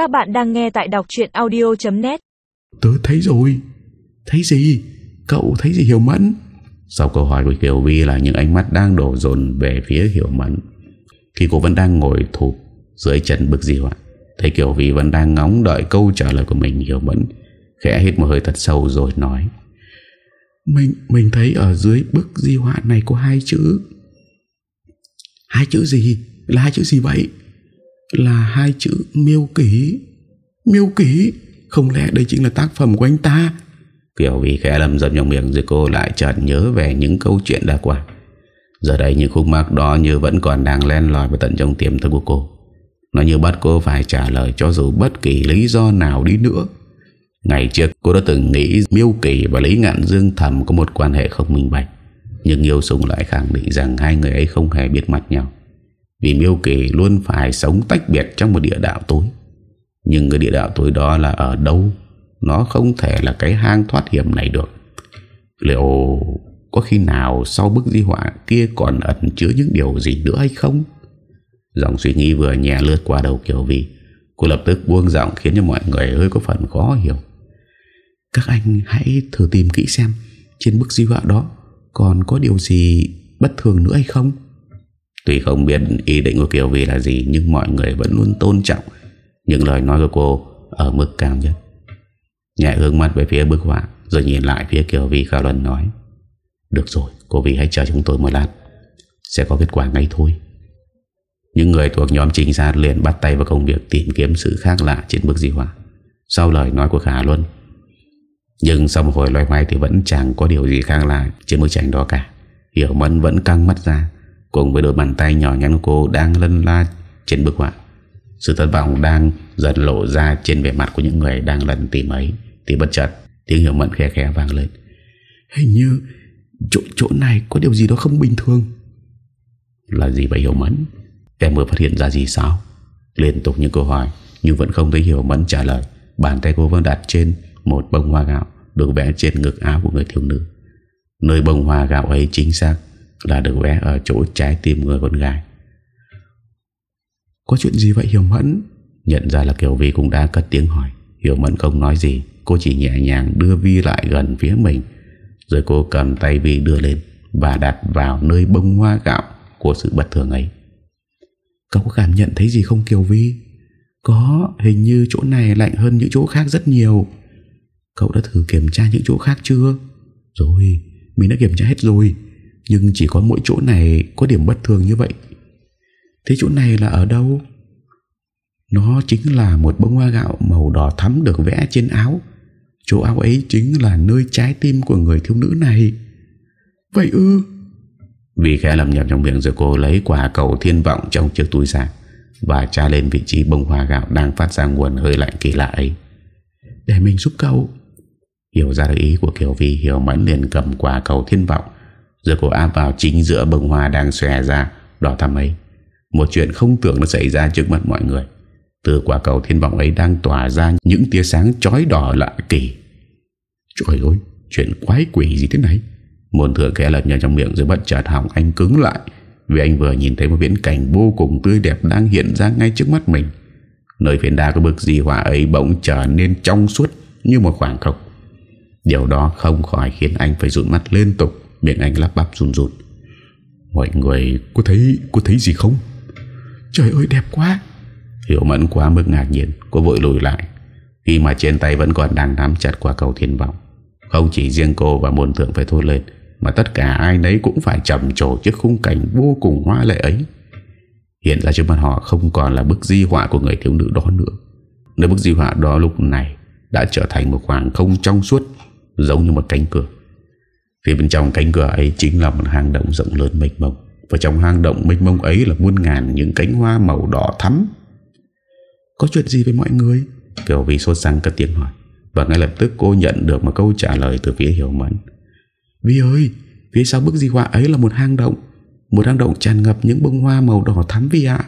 Các bạn đang nghe tại đọc chuyện audio.net Tớ thấy rồi. Thấy gì? Cậu thấy gì Hiểu Mẫn? Sau câu hỏi của Kiều Vi là những ánh mắt đang đổ dồn về phía Hiểu Mẫn. Khi cô vẫn đang ngồi thụp Dưới chân bức diệu ạ Thấy Kiều Vi vẫn đang ngóng đợi câu trả lời của mình Hiểu Mẫn Khẽ hít một hơi thật sâu rồi nói Mình mình thấy ở dưới bức di họa này có hai chữ. Hai chữ gì? Là hai chữ gì vậy là hai chữ miêu kỷ. Miêu kỷ, Không lẽ đây chính là tác phẩm của anh ta? Kiều vì khẽ lầm dầm trong miệng Rồi cô lại chợt nhớ về những câu chuyện đã qua. Giờ đây những khúc mắc đó Như vẫn còn đang len lỏi vào tận trong tiềm thức của cô. Nó như bắt cô phải trả lời Cho dù bất kỳ lý do nào đi nữa. Ngày trước, cô đã từng nghĩ Miêu Kỳ và Lý Ngạn Dương thầm Có một quan hệ không minh bạch, Nhưng Yêu Sùng lại khẳng định rằng Hai người ấy không hề biết mặt nhau. Vì Miêu Kỳ luôn phải sống tách biệt Trong một địa đạo tối. Nhưng cái địa đạo tối đó là ở đâu? Nó không thể là cái hang thoát hiểm này được. Liệu Có khi nào sau bức di họa kia Còn ẩn chứa những điều gì nữa hay không? Dòng suy nghĩ vừa nhẹ lướt qua đầu Kiều Vi, Cô lập tức buông giọng khiến cho mọi người hơi có phần khó hiểu. Các anh hãy thử tìm kỹ xem, Trên bức di họa đó Còn có điều gì bất thường nữa hay không? Tuy không biết ý định của Kiều Vi là gì, Nhưng mọi người vẫn luôn tôn trọng Những lời nói của cô Ở mức cao nhất. Nhẹ hướng mắt về phía bức họa, Rồi nhìn lại phía Kiều Vi khả luận nói, Được rồi, cô Vi hãy chờ chúng tôi một lát, Sẽ có kết quả ngay thôi. Những người thuộc nhóm trinh sát liền bắt tay vào công việc Tìm kiếm sự khác lạ trên bức di họa. Sau lời nói của Khả Luân Nhưng sau một hồi loay hoay Thì vẫn chẳng có điều gì khác lạ Trên bức tranh đó cả. Hiểu Mẫn vẫn căng mắt ra Cùng với đôi bàn tay nhỏ nhắn của cô Đang lân la trên bức họa Sự thất vọng đang dần lộ ra Trên vẻ mặt của những người đang lần tìm ấy. Thì bất chợt tiếng Hiểu Mẫn khe khe vang lên. Hình như chỗ, chỗ này có điều gì đó không bình thường. Là gì vậy Hiểu Mẫn? Em vừa phát hiện ra gì sao? Liên tục những câu hỏi Nhưng vẫn không thấy Hiểu Mẫn trả lời. Bàn tay cô vẫn đặt trên một bông hoa gạo Được vẽ trên ngực áo của người thiếu nữ. Nơi bông hoa gạo ấy chính xác là được vẽ ở chỗ trái tim người con gái. Có chuyện gì vậy Hiểu Mẫn? Nhận ra là Kiều Vi cũng đã cất tiếng hỏi. Hiểu Mẫn không nói gì. Cô chỉ nhẹ nhàng đưa Vi lại gần phía mình. Rồi cô cầm tay Vi đưa lên Và đặt vào nơi bông hoa gạo Của sự bất thường ấy. Cậu có cảm nhận thấy gì không Kiều Vi? Có Hình như chỗ này lạnh hơn những chỗ khác rất nhiều. Cậu đã thử kiểm tra những chỗ khác chưa? Rồi. Mình đã kiểm tra hết rồi Nhưng chỉ có mỗi chỗ này có điểm bất thường như vậy. Thế chỗ này là ở đâu? Nó chính là một bông hoa gạo màu đỏ thắm được vẽ trên áo. Chỗ áo ấy chính là nơi trái tim của người thiếu nữ này. Vậy ư? Vì khẽ lầm nhập trong miệng rồi cô lấy quả cầu thiên vọng trong chiếc túi ra Và tra lên vị trí bông hoa gạo đang phát ra nguồn hơi lạnh kỳ lạ ấy. Để mình giúp cậu. Hiểu ra được ý của Kiều Vi Hiểu mẫn liền cầm quả cầu thiên vọng rồi cô áp vào chính giữa bông hoa đang xòe ra đỏ thắm ấy. Một chuyện không tưởng nó xảy ra trước mắt mọi người. Từ quả cầu thiên vọng ấy đang tỏa ra những tia sáng chói đỏ lạ kỳ. Trời ơi, chuyện quái quỷ gì thế này? Môn thừa kẻ lật nhờ trong miệng rồi bất chợt hỏng anh cứng lại Vì anh vừa nhìn thấy một viễn cảnh vô cùng tươi đẹp đang hiện ra ngay trước mắt mình. Nơi phiến đá có bức gì hỏa ấy bỗng trở nên trong suốt như một khoảng không. Điều đó không khỏi khiến anh phải rụt mắt liên tục. Miệng anh lắp bắp run run. Mọi người có thấy có thấy gì không? Trời ơi, đẹp quá. Hiểu mẫn quá mức ngạc nhiên, Cô vội lùi lại. Khi mà trên tay vẫn còn đang nắm chặt qua cầu thiên vọng, Không chỉ riêng cô và môn thượng phải thôi lên, mà tất cả ai nấy cũng phải trầm trồ trước khung cảnh vô cùng hoa lệ ấy. Hiện ra trước mặt họ không còn là bức di họa của người thiếu nữ đó nữa. Nơi bức di họa đó lúc này Đã trở thành một khoảng không trong suốt, Giống như một cánh cửa. Phía bên trong cánh cửa ấy chính là một hang động rộng lớn mênh mông. Và trong hang động mênh mông ấy là muôn ngàn những cánh hoa màu đỏ thắm. Có chuyện gì với mọi người? Kiều Vi sốt sang cất tiếng hỏi. Và ngay lập tức cô nhận được một câu trả lời từ phía Hiểu Mẫn. Vi ơi, Phía sau bức di họa ấy là một hang động. Một hang động tràn ngập những bông hoa màu đỏ thắm Vi ạ.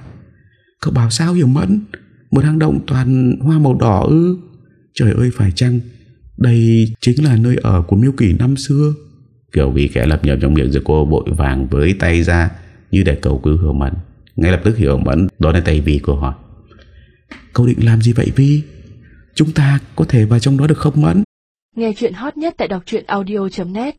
Cậu bảo sao, hiểu mẫn? Một hang động toàn hoa màu đỏ ư? Trời ơi, phải chăng Đây chính là nơi ở của miêu kỷ năm xưa? Kiểu vì kẻ lập nhập trong miệng rồi cô bội vàng với tay ra Như để cầu cứu hiểu mẫn. Ngay lập tức hiểu mẫn đón lên tay Vi cô hỏi, Cậu định làm gì vậy Vi Chúng ta có thể vào trong đó được không Mẫn? Nghe chuyện hot nhất tại đọc truyện audio.net